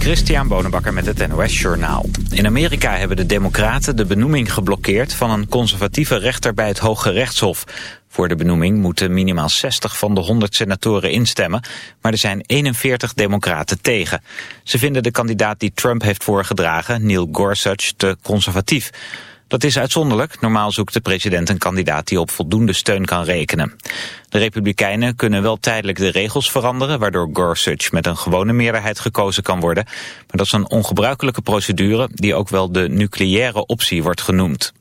Christian Bonenbakker met het NOS Journaal. In Amerika hebben de democraten de benoeming geblokkeerd... van een conservatieve rechter bij het Hoge Rechtshof. Voor de benoeming moeten minimaal 60 van de 100 senatoren instemmen... maar er zijn 41 democraten tegen. Ze vinden de kandidaat die Trump heeft voorgedragen, Neil Gorsuch, te conservatief... Dat is uitzonderlijk. Normaal zoekt de president een kandidaat die op voldoende steun kan rekenen. De Republikeinen kunnen wel tijdelijk de regels veranderen... waardoor Gorsuch met een gewone meerderheid gekozen kan worden. Maar dat is een ongebruikelijke procedure... die ook wel de nucleaire optie wordt genoemd.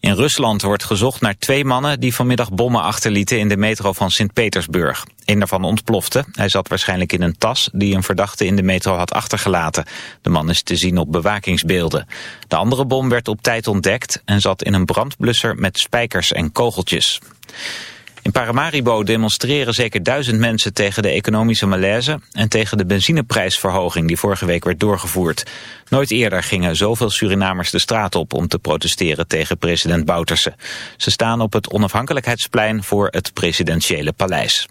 In Rusland wordt gezocht naar twee mannen die vanmiddag bommen achterlieten in de metro van Sint-Petersburg. Een daarvan ontplofte. Hij zat waarschijnlijk in een tas die een verdachte in de metro had achtergelaten. De man is te zien op bewakingsbeelden. De andere bom werd op tijd ontdekt en zat in een brandblusser met spijkers en kogeltjes. In Paramaribo demonstreren zeker duizend mensen tegen de economische malaise en tegen de benzineprijsverhoging die vorige week werd doorgevoerd. Nooit eerder gingen zoveel Surinamers de straat op om te protesteren tegen president Bouterse. Ze staan op het onafhankelijkheidsplein voor het presidentiële paleis.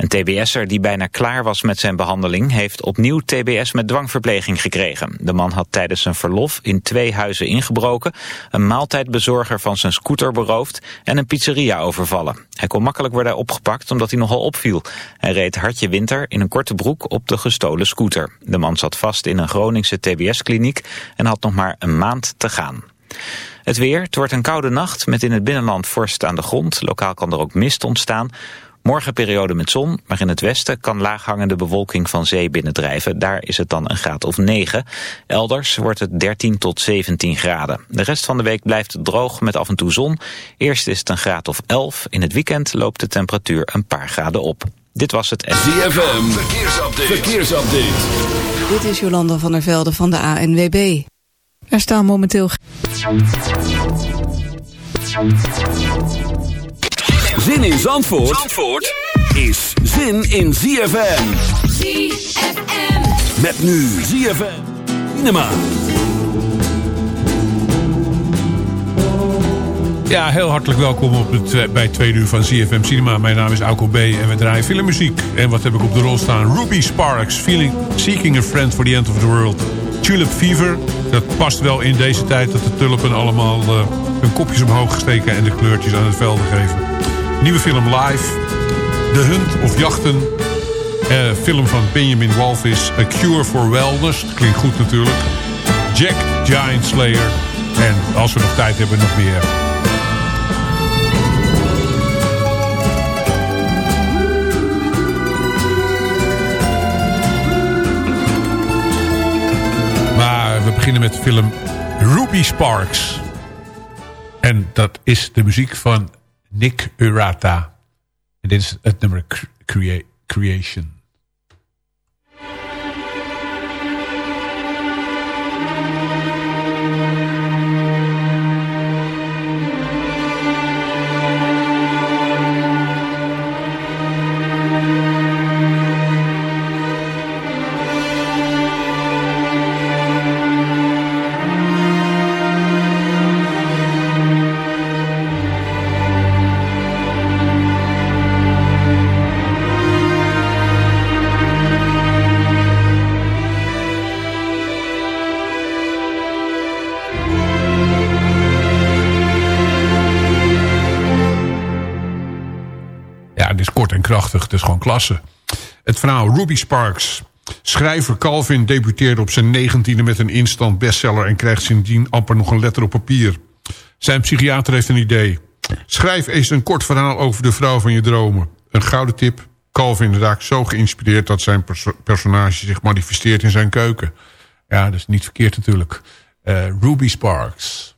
Een tbs'er die bijna klaar was met zijn behandeling... heeft opnieuw tbs met dwangverpleging gekregen. De man had tijdens zijn verlof in twee huizen ingebroken... een maaltijdbezorger van zijn scooter beroofd... en een pizzeria overvallen. Hij kon makkelijk worden opgepakt omdat hij nogal opviel. Hij reed hartje winter in een korte broek op de gestolen scooter. De man zat vast in een Groningse tbs-kliniek... en had nog maar een maand te gaan. Het weer, het wordt een koude nacht met in het binnenland vorst aan de grond. Lokaal kan er ook mist ontstaan. Morgen periode met zon, maar in het westen kan laaghangende bewolking van zee binnendrijven. Daar is het dan een graad of 9. Elders wordt het 13 tot 17 graden. De rest van de week blijft droog met af en toe zon. Eerst is het een graad of 11. In het weekend loopt de temperatuur een paar graden op. Dit was het... ZFM, verkeersupdate. verkeersupdate. Dit is Jolanda van der Velde van de ANWB. Er staan momenteel... Zin in Zandvoort, Zandvoort is zin in ZFM. ZFM. Met nu ZFM. Cinema. Ja, heel hartelijk welkom op het, bij het tweede uur van ZFM Cinema. Mijn naam is Auko B. en we draaien filmmuziek. En wat heb ik op de rol staan? Ruby Sparks, feeling, Seeking a Friend for the End of the World. Tulip Fever, dat past wel in deze tijd... dat de tulpen allemaal uh, hun kopjes omhoog steken... en de kleurtjes aan het velden geven. Nieuwe film Live. De Hunt of Jachten. Uh, film van Benjamin Walvis. A Cure for Wellness. Klinkt goed natuurlijk. Jack Giant Slayer. En als we nog tijd hebben, nog meer. Maar we beginnen met de film Ruby Sparks. En dat is de muziek van Nick Urata. En dit is het nummer Crea Creation. Het is gewoon klasse. Het verhaal Ruby Sparks. Schrijver Calvin debuteerde op zijn negentiende met een instant bestseller... en krijgt sindsdien amper nog een letter op papier. Zijn psychiater heeft een idee. Schrijf eens een kort verhaal over de vrouw van je dromen. Een gouden tip. Calvin raakt zo geïnspireerd dat zijn personage zich manifesteert in zijn keuken. Ja, dat is niet verkeerd natuurlijk. Uh, Ruby Sparks.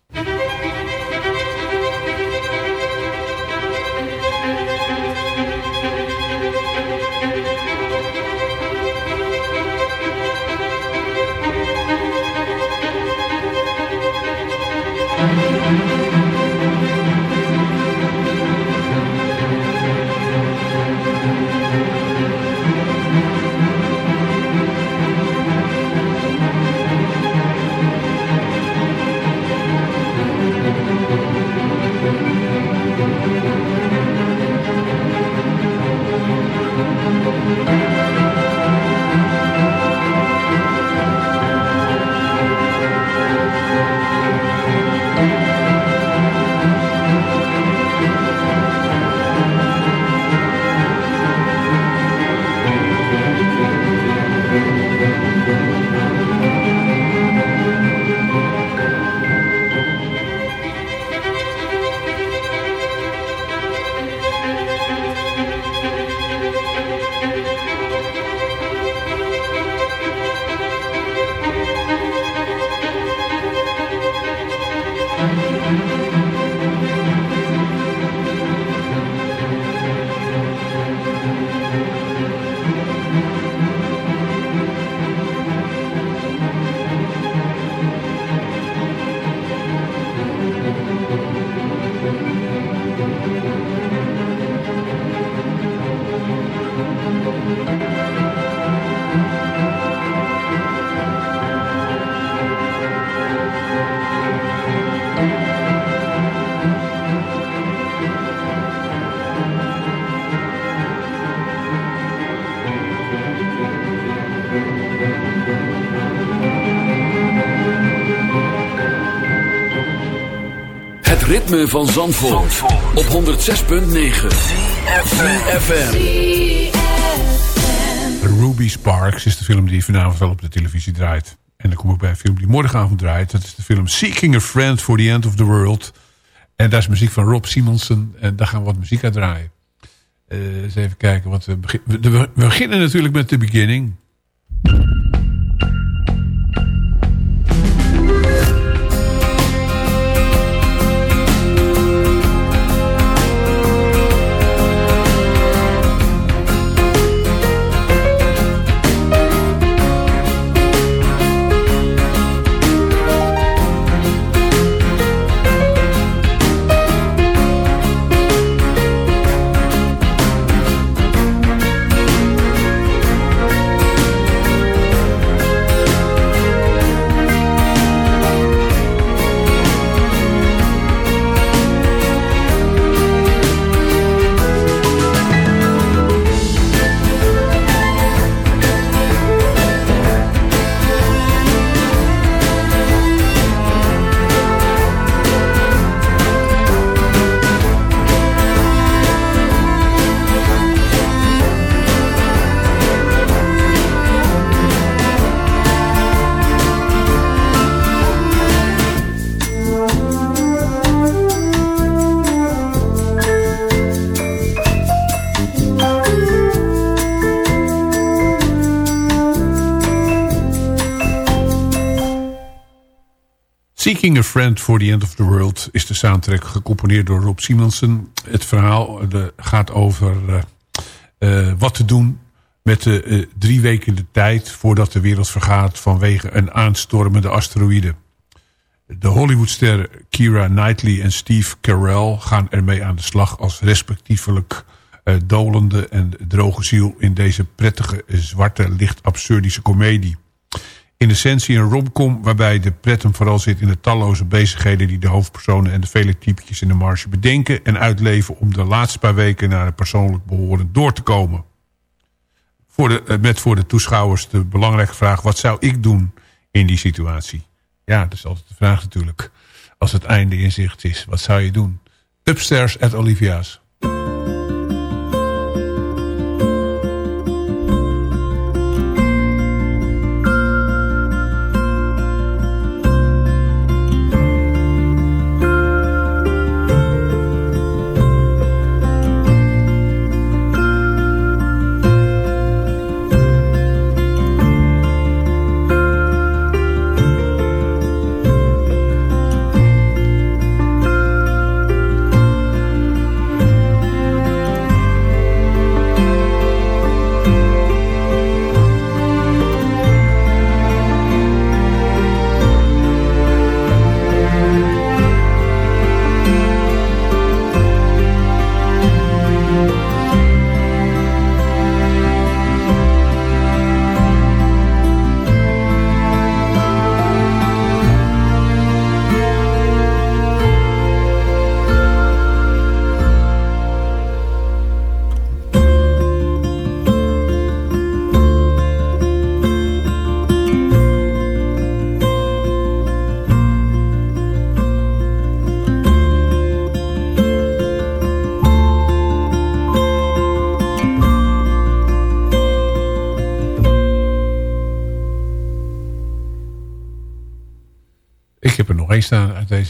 Ritme van Zandvoort, op 106.9 FM. Ruby Sparks is de film die vanavond wel op de televisie draait. En dan kom ik bij een film die morgenavond draait. Dat is de film Seeking a Friend for the End of the World. En daar is muziek van Rob Simonsen. En daar gaan we wat muziek uit draaien. Uh, eens even kijken. Wat we, we, we beginnen natuurlijk met de beginning. The End of the World is de soundtrack gecomponeerd door Rob Simonsen. Het verhaal de, gaat over uh, uh, wat te doen met de drie weken de tijd voordat de wereld vergaat vanwege een aanstormende asteroïde. De Hollywoodster Kira Knightley en Steve Carell gaan ermee aan de slag als respectievelijk dolende en droge ziel in deze prettige zwarte licht absurdische komedie in essentie een romcom waarbij de pret hem vooral zit in de talloze bezigheden die de hoofdpersonen en de vele typetjes in de marge bedenken en uitleven om de laatste paar weken naar het persoonlijk behoren door te komen. Voor de, eh, met voor de toeschouwers de belangrijke vraag, wat zou ik doen in die situatie? Ja, dat is altijd de vraag natuurlijk. Als het einde in zicht is, wat zou je doen? Upstairs at Olivia's.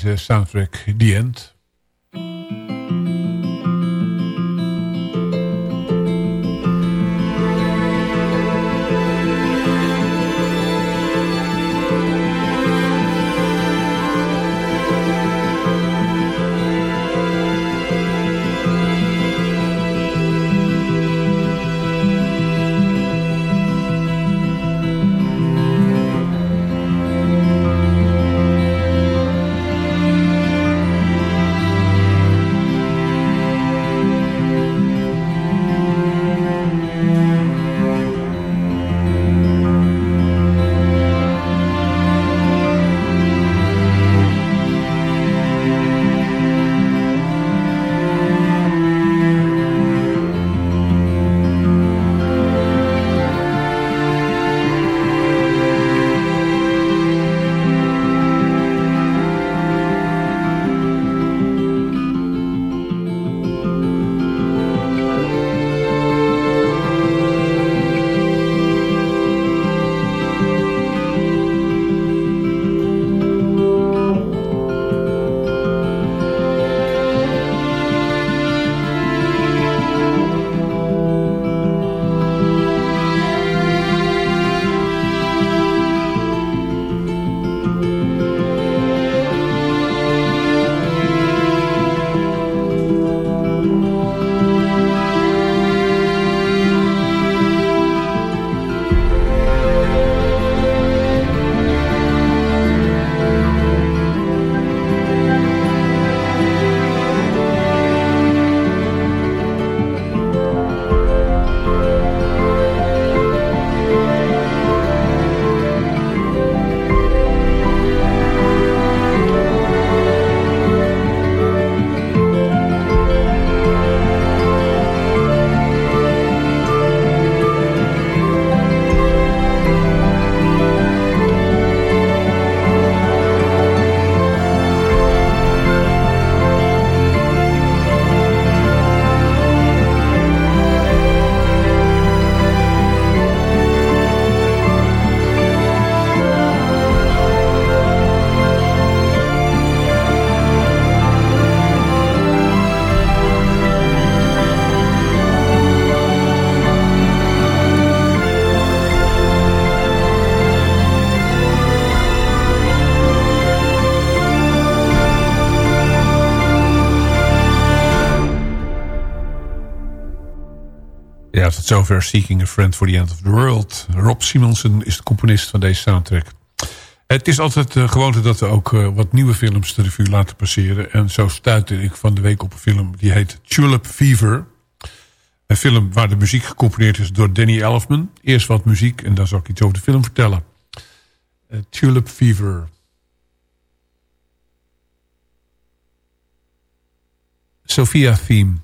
Deze soundtrack The End. Tot zover Seeking a Friend for the End of the World. Rob Simonsen is de componist van deze soundtrack. Het is altijd uh, gewoonte dat we ook uh, wat nieuwe films de revue laten passeren. En zo stuitte ik van de week op een film die heet Tulip Fever. Een film waar de muziek gecomponeerd is door Danny Elfman. Eerst wat muziek en dan zal ik iets over de film vertellen. Uh, Tulip Fever. Sophia Theme.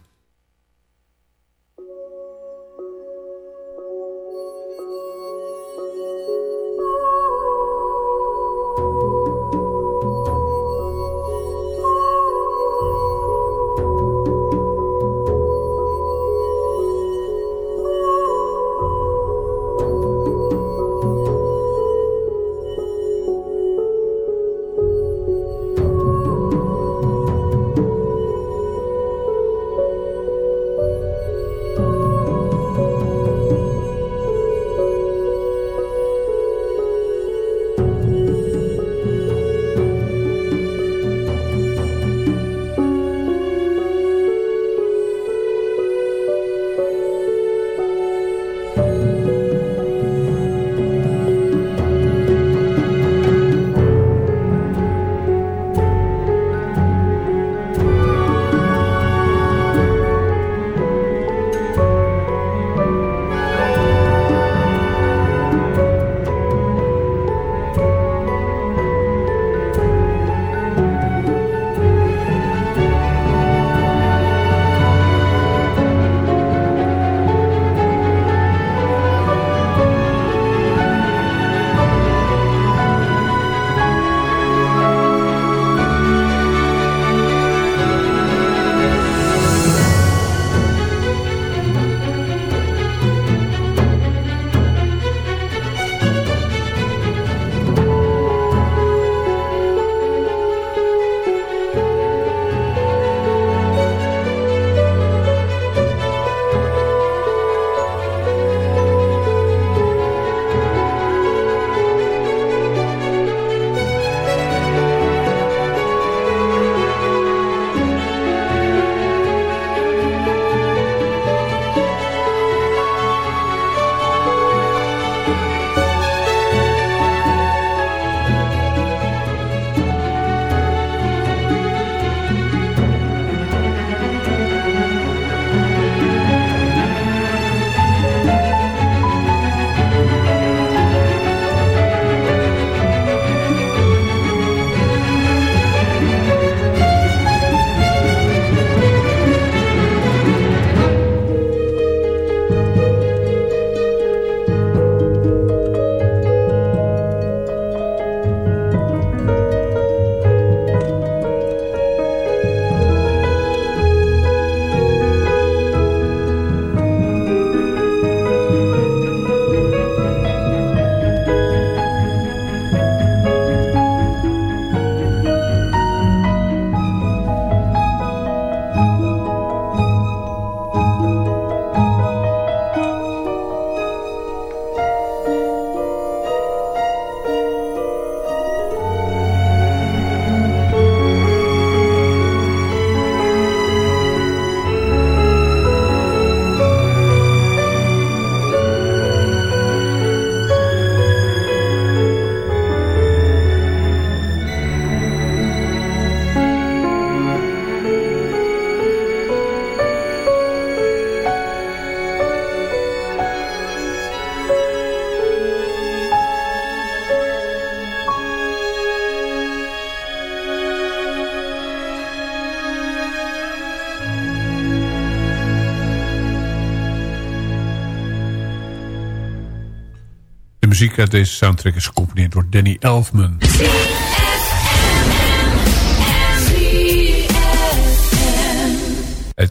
Deze soundtrack is gecomponeerd door Danny Elfman.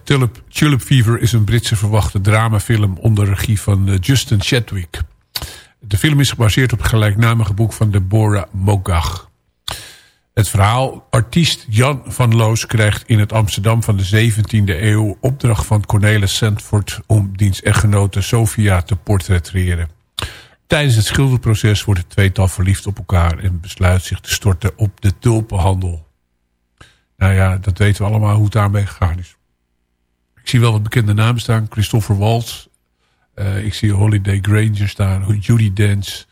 Tulip, Tulip Fever is een Britse verwachte dramafilm onder regie van eh, Justin Chadwick. De film is gebaseerd op het gelijknamige boek van Deborah Mogach. Het verhaal, artiest Jan van Loos krijgt in het Amsterdam van de 17e eeuw opdracht van Cornelis Sandford om diens echtgenote Sophia te portretteren. Tijdens het schilderproces wordt het tweetal verliefd op elkaar... en besluit zich te storten op de tulpenhandel. Nou ja, dat weten we allemaal hoe het daarmee gegaan is. Ik zie wel wat bekende namen staan. Christopher Waltz, Uh, ik zie Holiday Granger staan. Judy Dance.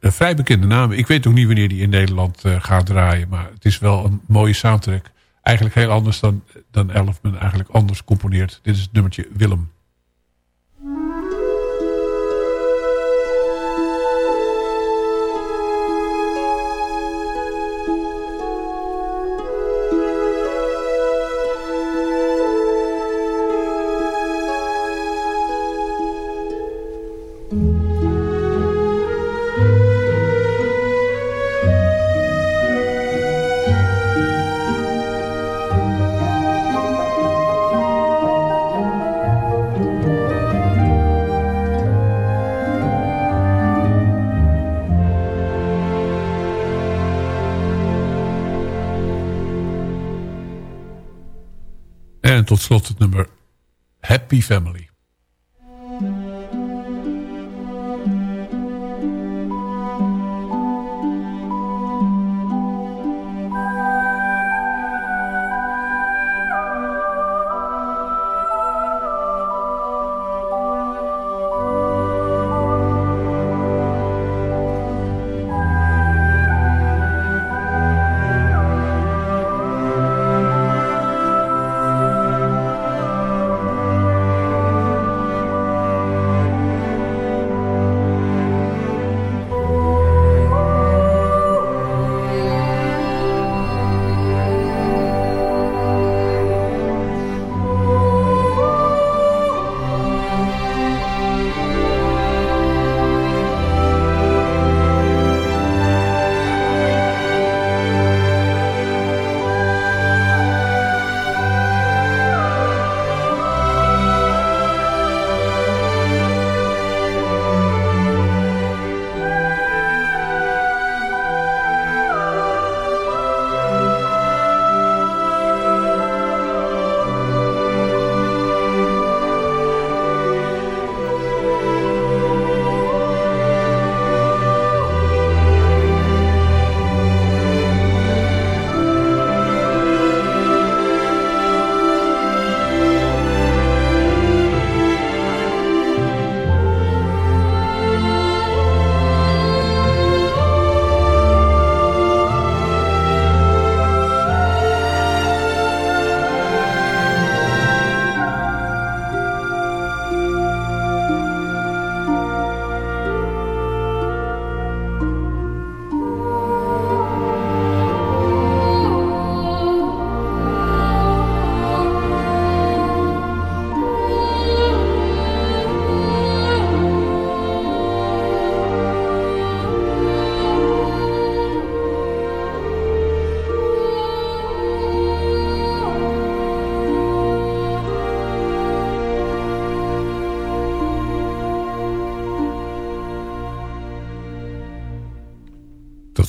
Een vrij bekende naam. Ik weet ook niet wanneer die in Nederland uh, gaat draaien. Maar het is wel een mooie soundtrack. Eigenlijk heel anders dan, dan Elfman eigenlijk anders componeert. Dit is het nummertje Willem. Tot slot het nummer Happy Family.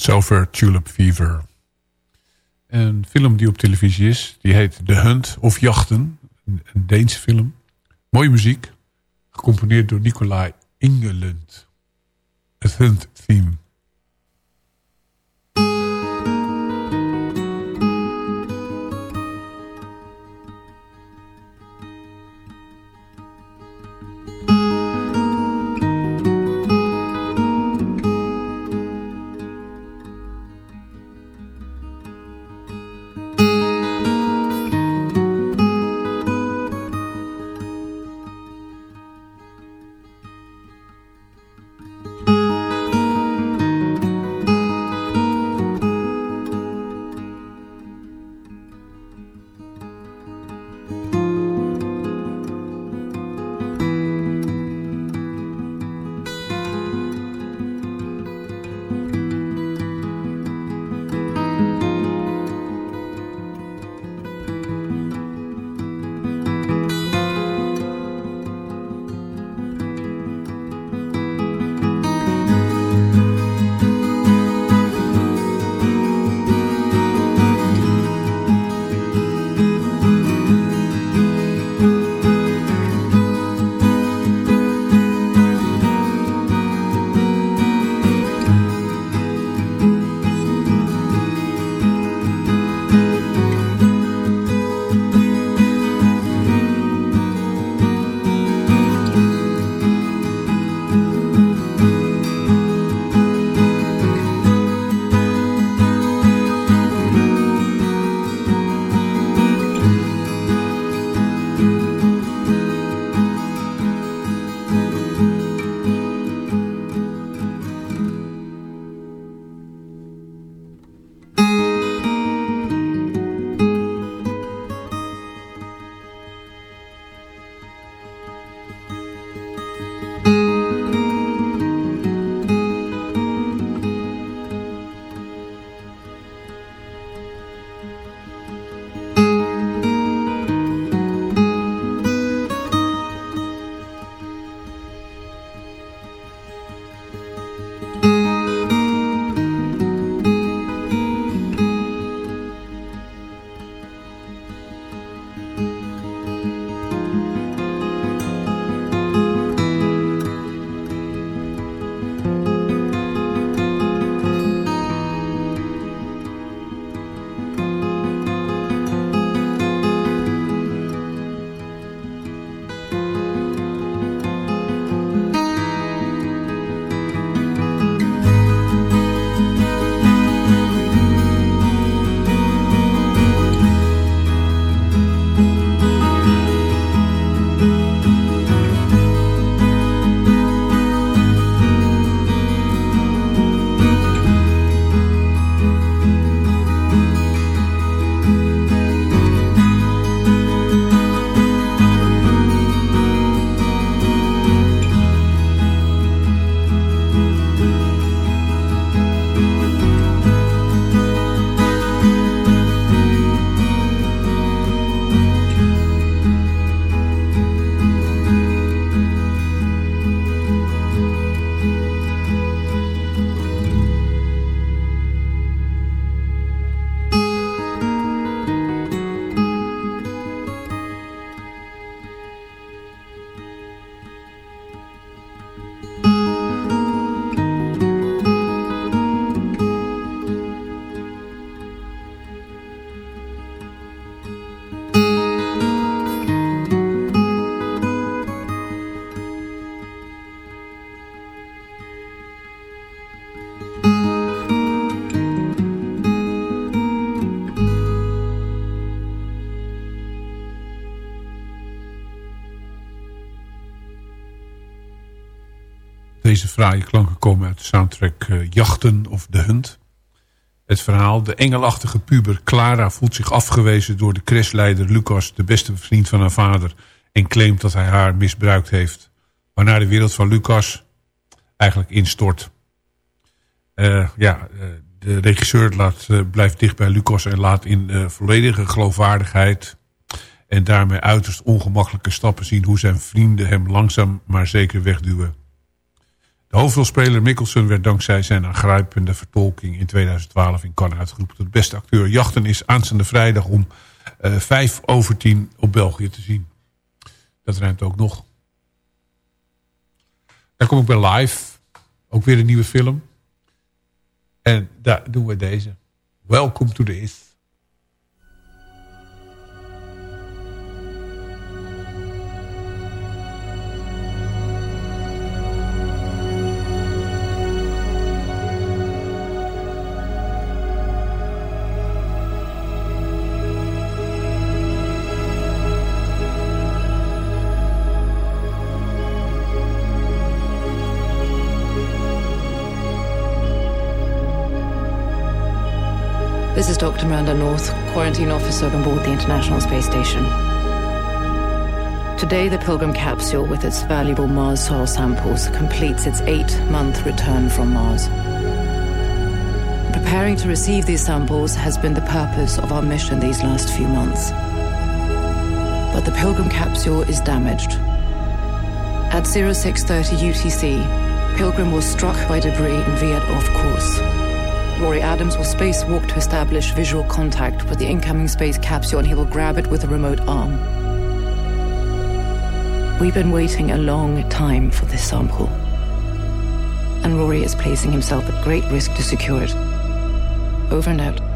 Over Tulip Fever. Een film die op televisie is, die heet The Hunt of Jachten. Een, Deense film. Mooie muziek. Gecomponeerd door Nicolai Ingelund. Het Hunt Theme. Deze fraaie klanken komen uit de soundtrack uh, Jachten of The Hunt. Het verhaal, de engelachtige puber Clara voelt zich afgewezen door de crashleider Lucas, de beste vriend van haar vader, en claimt dat hij haar misbruikt heeft. Waarna de wereld van Lucas eigenlijk instort. Uh, ja, uh, de regisseur laat, blijft dicht bij Lucas en laat in volledige geloofwaardigheid en daarmee uiterst ongemakkelijke stappen zien hoe zijn vrienden hem langzaam maar zeker wegduwen. De hoofdrolspeler Mikkelsen werd dankzij zijn aangrijpende vertolking in 2012 in Cannes uitgeroepen tot beste acteur. Jachten is aanstaande vrijdag om uh, vijf over tien op België te zien. Dat ruimt ook nog. Dan kom ik bij Live. Ook weer een nieuwe film. En daar doen we deze. Welcome to the East. Dr. Miranda North, quarantine officer on board the International Space Station. Today, the Pilgrim capsule, with its valuable Mars soil samples, completes its eight month return from Mars. Preparing to receive these samples has been the purpose of our mission these last few months. But the Pilgrim capsule is damaged. At 0630 UTC, Pilgrim was struck by debris and veered off course. Rory Adams will spacewalk to establish visual contact with the incoming space capsule and he will grab it with a remote arm. We've been waiting a long time for this sample. And Rory is placing himself at great risk to secure it. Over and out.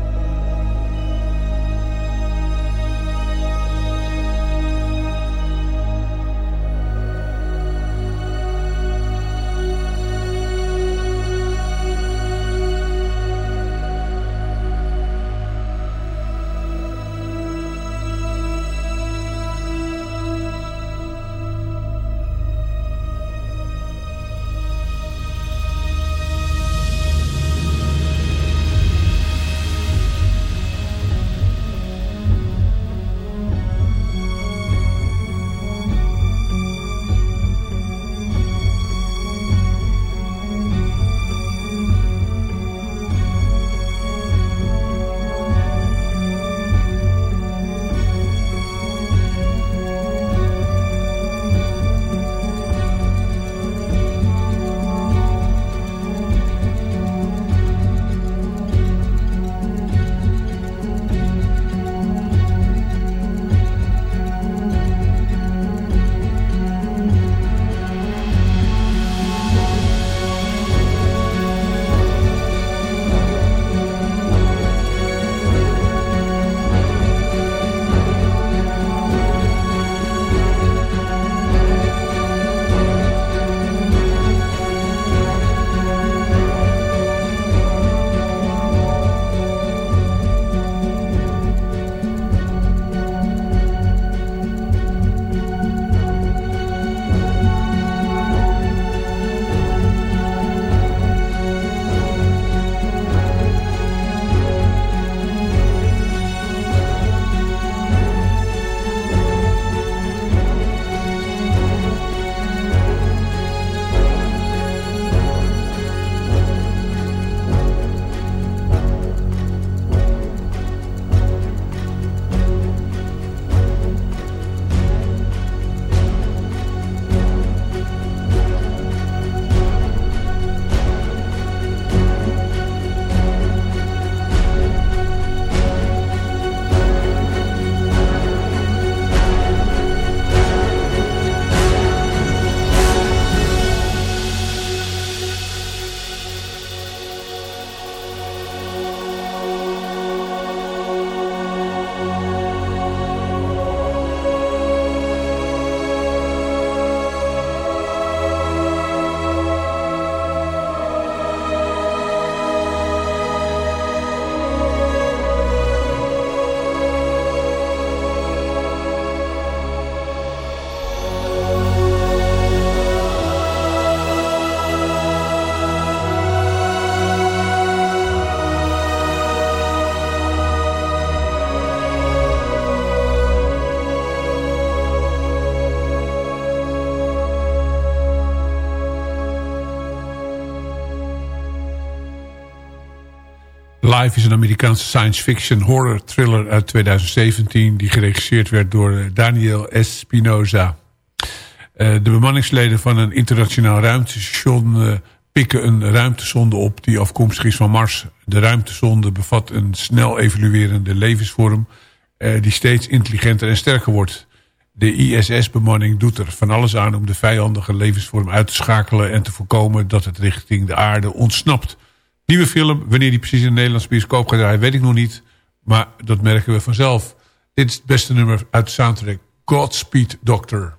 Is een Amerikaanse science fiction horror thriller uit 2017... die geregisseerd werd door eh, Daniel Espinoza. Uh, de bemanningsleden van een internationaal ruimtestation... Uh, pikken een ruimtesonde op die afkomstig is van Mars. De ruimtesonde bevat een snel evoluerende levensvorm... Die steeds intelligenter en sterker wordt. De ISS-bemanning doet er van alles aan om de vijandige levensvorm uit te schakelen... en te voorkomen dat het richting de aarde ontsnapt... Nieuwe film, wanneer die precies in de Nederlandse bioscoop gaat draaien, weet ik nog niet. Maar dat merken we vanzelf. Dit is het beste nummer uit soundtrack. Godspeed Doctor.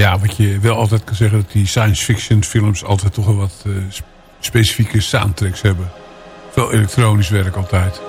Ja, wat je wel altijd kan zeggen... dat die science fiction films altijd toch wel wat uh, specifieke soundtracks hebben. Veel elektronisch werk altijd.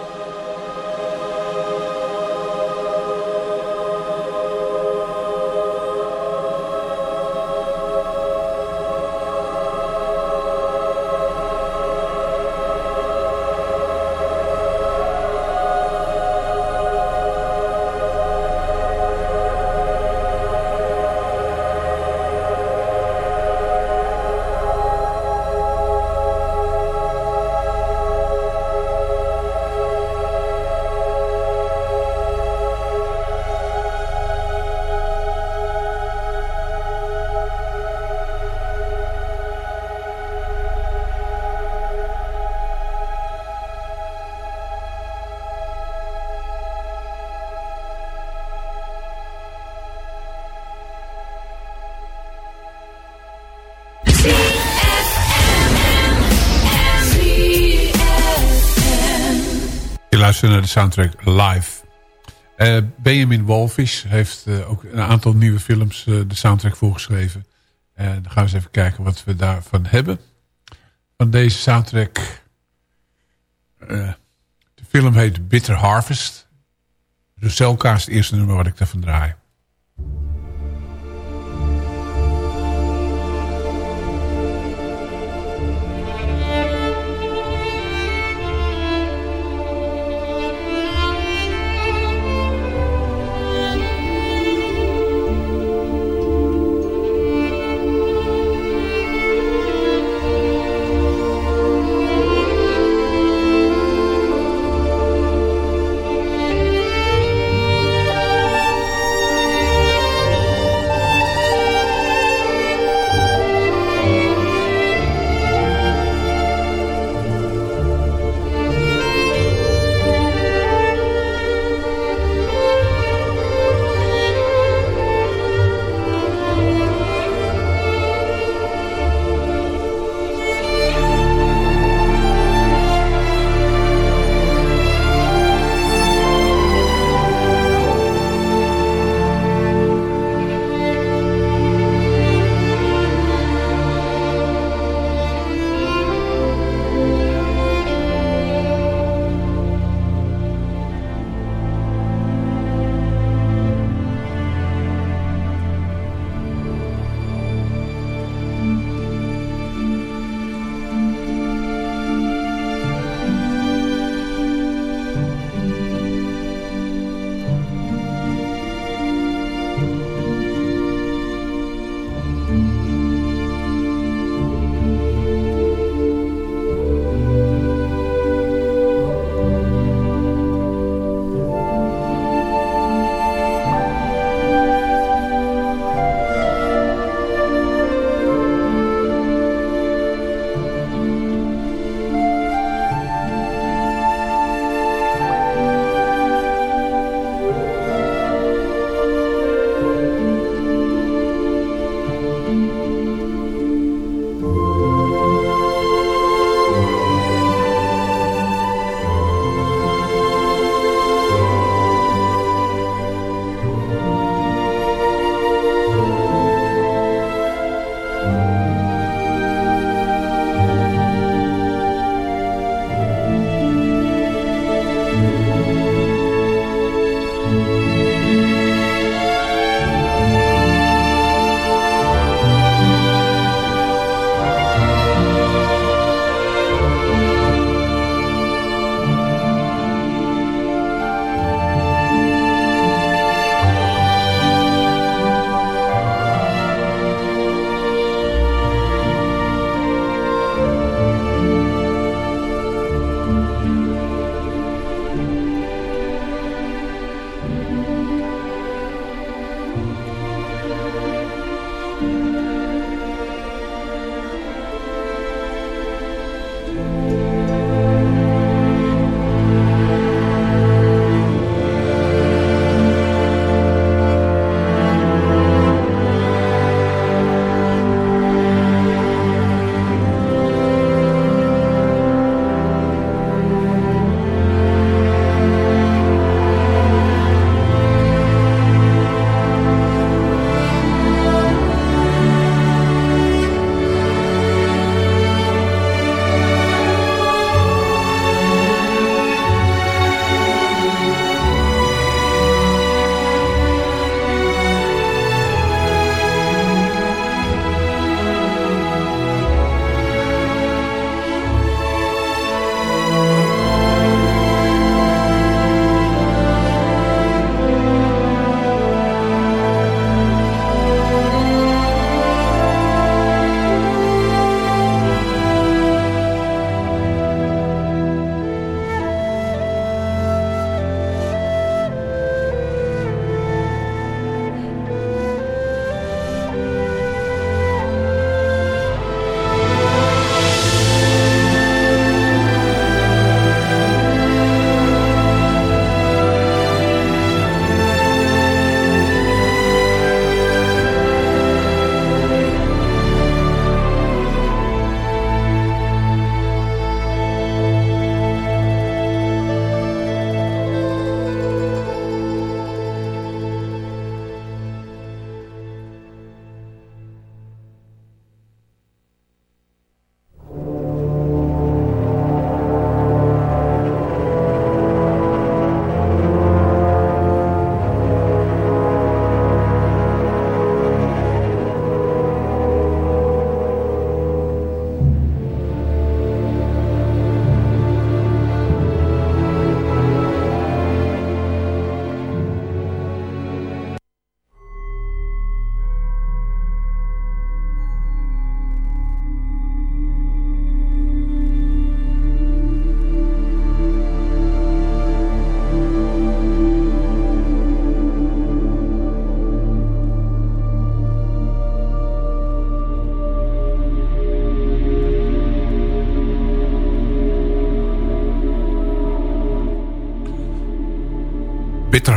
Luisteren naar de soundtrack live. Uh, Benjamin Wolfish heeft uh, ook een aantal nieuwe films uh, de soundtrack voorgeschreven. En dan gaan we eens even kijken wat we daarvan hebben. Van deze soundtrack. de film heet Bitter Harvest. Is het eerste nummer wat ik daarvan draai.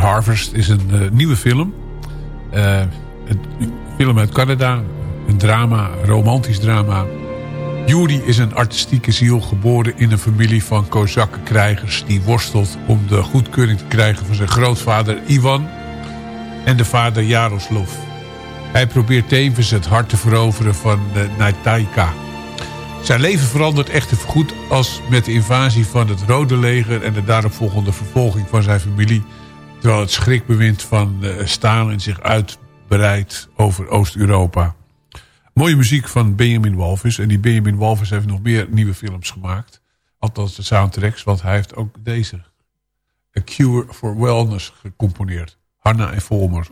Harvest is een nieuwe film. een film uit Canada. Een drama, een romantisch drama. Yuri is een artistieke ziel geboren in een familie van kozakkenkrijgers... die worstelt om de goedkeuring te krijgen van zijn grootvader Ivan... en de vader Jaroslav. Hij probeert tevens het hart te veroveren van de Naitaika. Zijn leven verandert echter voorgoed als met de invasie van het Rode Leger... en de daaropvolgende vervolging van zijn familie... terwijl het schrikbewind van Stalin zich uitbreidt over Oost-Europa. Mooie muziek van Benjamin Walvis. En die Benjamin Walvis heeft nog meer nieuwe films gemaakt. Althans de soundtracks, want hij heeft ook deze. A Cure for Wellness gecomponeerd. Hanna en Volmer.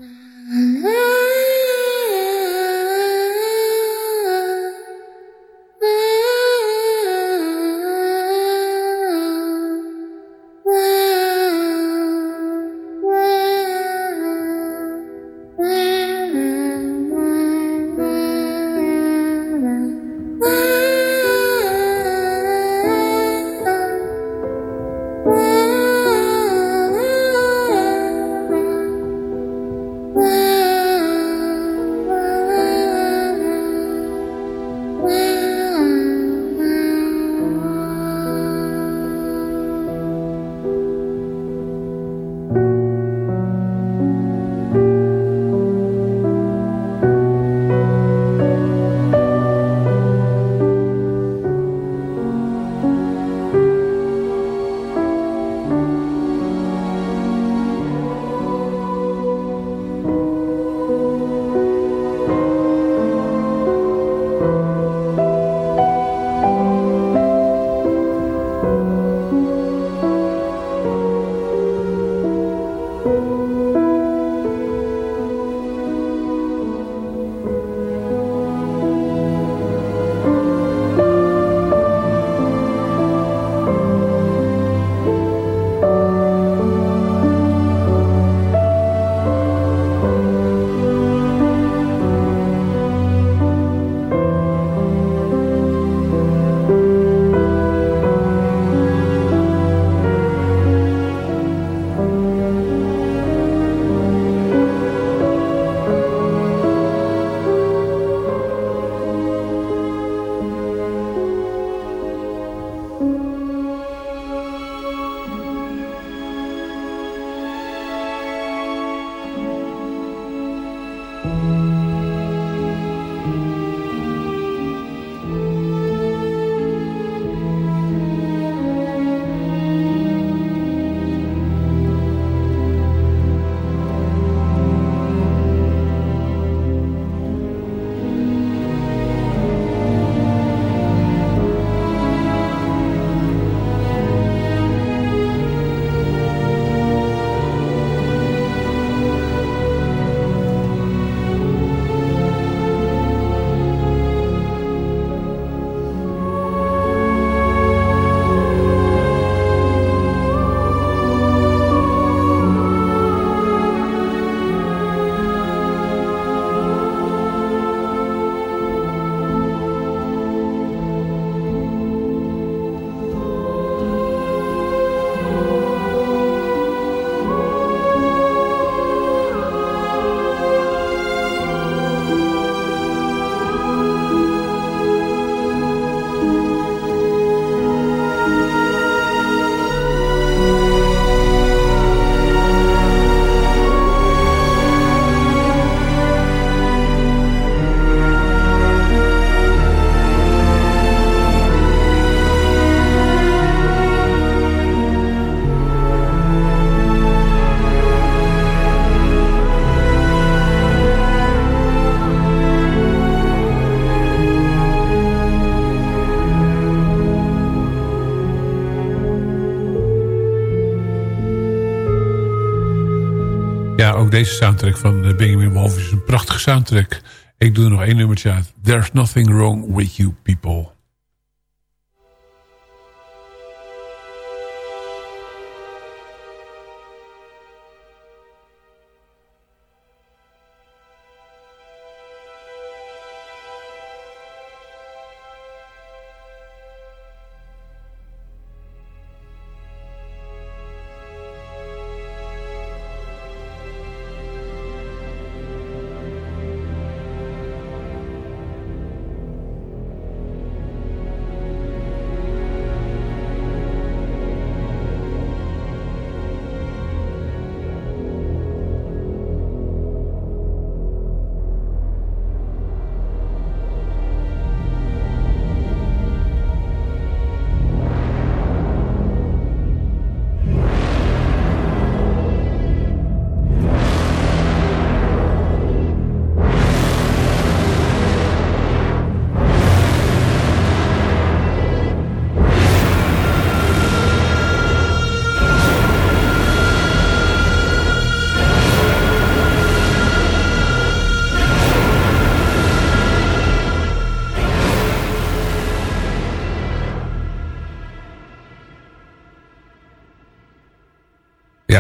Deze soundtrack van eh, Benjamin Wolf is een prachtige soundtrack. Ik doe er nog één nummertje uit. There's nothing wrong with you people.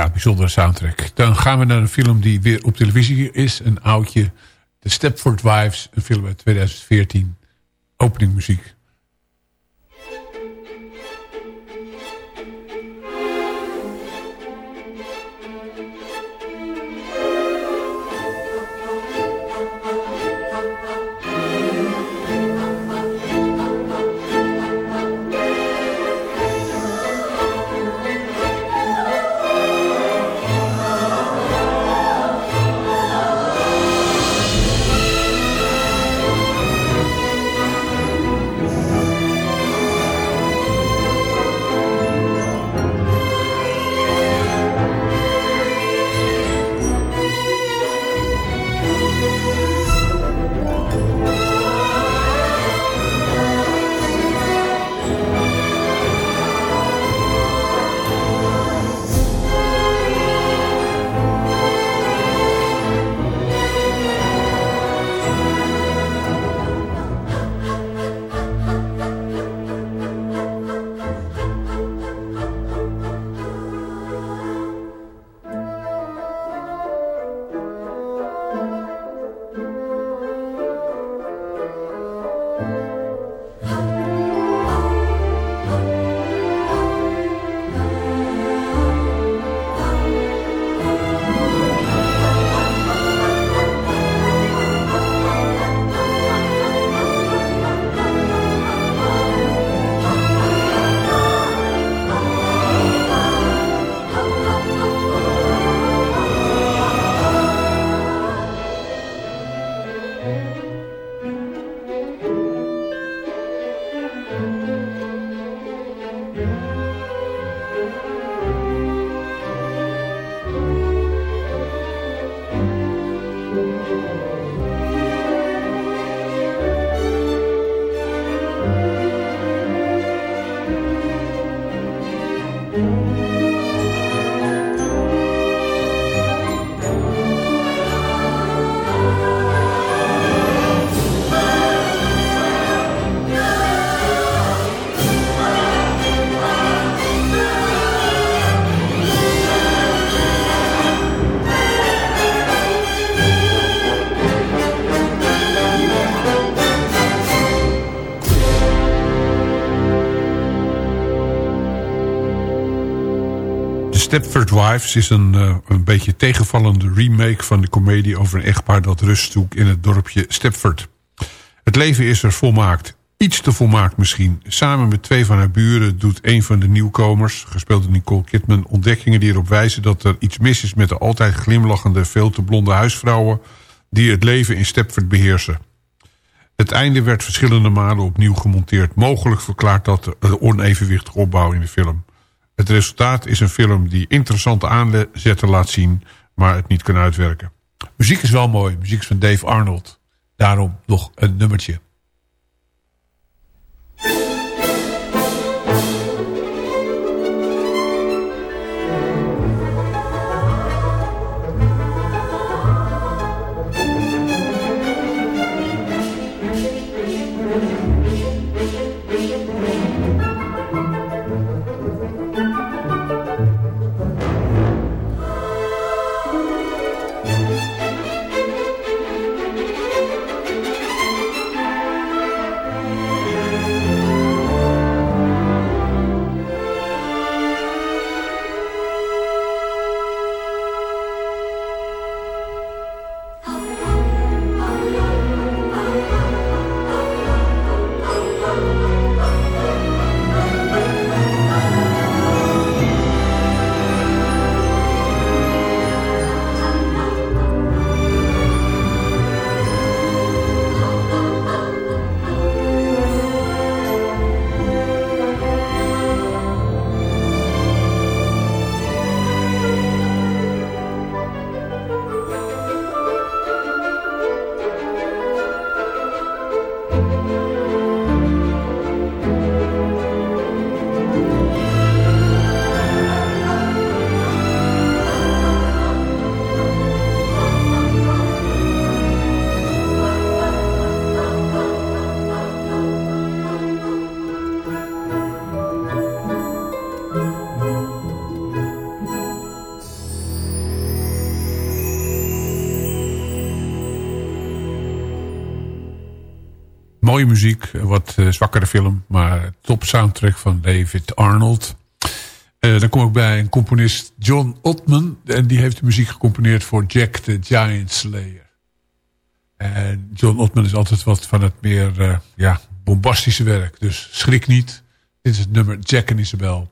Ja, bijzondere soundtrack. Dan gaan we naar een film die weer op televisie is. Een oudje. The Stepford Wives. Een film uit 2014. Openingmuziek. Yeah. Stepford Wives is een, uh, een beetje tegenvallende remake van de komedie over een echtpaar dat rust zoekt in het dorpje Stepford. Het leven is er volmaakt. Iets te volmaakt misschien. Samen met twee van haar buren doet een van de nieuwkomers, gespeeld door Nicole Kidman, ontdekkingen die erop wijzen dat er iets mis is met de altijd glimlachende, veel te blonde huisvrouwen die het leven in Stepford beheersen. Het einde werd verschillende malen opnieuw gemonteerd. Mogelijk verklaart dat de onevenwichtige opbouw in de film. Het resultaat is een film die interessante aanzetten laat zien... maar het niet kan uitwerken. Muziek is wel mooi. Muziek is van Dave Arnold. Daarom nog een nummertje. Muziek, wat uh, zwakkere film, maar top soundtrack van David Arnold. Uh, dan kom ik bij een componist John Ottman. En die heeft de muziek gecomponeerd voor Jack the Giant Slayer. En John Ottman is altijd wat van het meer uh, ja, bombastische werk. Dus schrik niet. Dit is het nummer Jack and Isabel.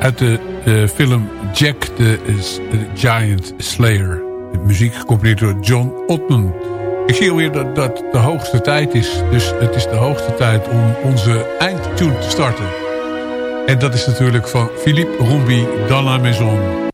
Uit de uh, film Jack the Giant Slayer. De muziek gecomponeerd door John Ottman. Ik zie alweer dat dat de hoogste tijd is. Dus het is de hoogste tijd om onze eindtune te starten. En dat is natuurlijk van Philippe Rombi dans la maison.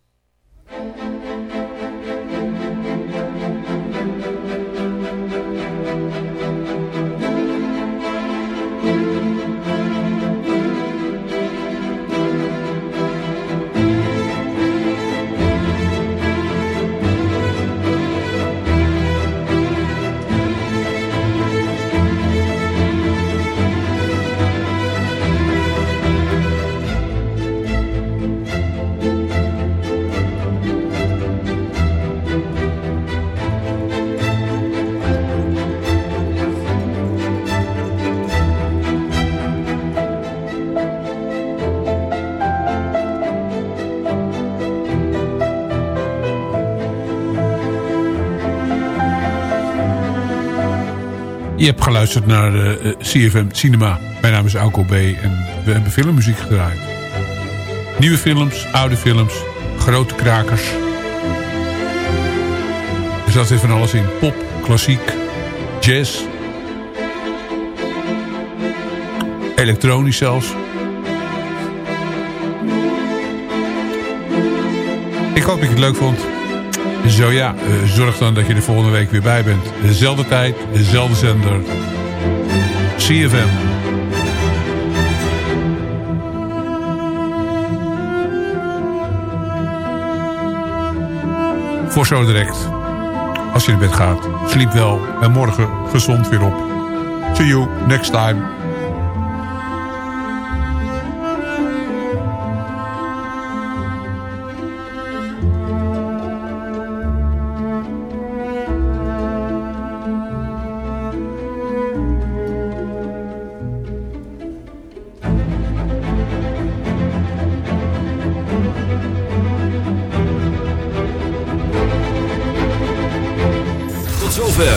Geluisterd naar uh, eh, CFM Cinema. Mijn naam is Auko B. en we hebben filmmuziek gedraaid. Nieuwe films, oude films, grote krakers. Er zat weer van alles in. Pop, klassiek, jazz. Elektronisch zelfs. hoop dat je het leuk vond. Zo ja, uh, zorg dan dat je de volgende week weer bij bent. Dezelfde tijd, dezelfde zender. CFM. Voor zo direct. Als je naar bed gaat, sliep wel en morgen gezond weer op. See you next time.